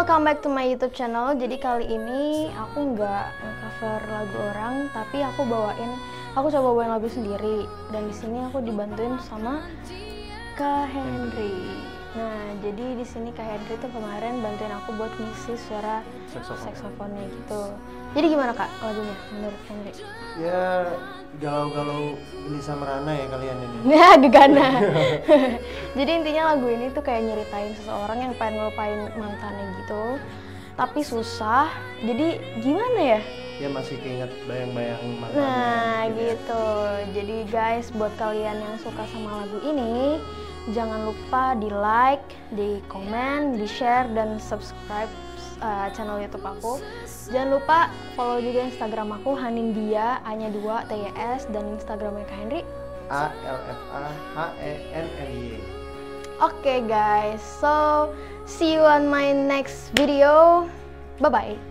welcome back to my YouTube channel. Jadi kali ini aku nggak cover lagu orang, tapi aku bawain, aku coba bawain lagu sendiri. Dan di sini aku dibantuin sama Kak Henry. Nah, jadi di sini Kak Henry tuh kemarin bantuin aku buat ngisi suara saksofonnya gitu. Jadi gimana Kak lagunya menurut Henry? Ya galau-galau Lisa Merana ya kalian ini. Ya, gegana. Jadi intinya lagu ini tuh kayak nyeritain seseorang yang pengen ngelupain mantannya gitu. Tapi susah. Jadi gimana ya? Ya masih keinget bayang-bayang mantannya. Nah, gitu ya. gitu. Jadi guys, buat kalian yang suka sama lagu ini, jangan lupa di like, di komen, di share dan subscribe uh, channel YouTube aku. Jangan lupa follow juga Instagram aku Hanindia, hanya 2 TYS dan Instagramnya Kak Henry A L F A H E N N Y. Oke guys, so see you on my next video. Bye bye.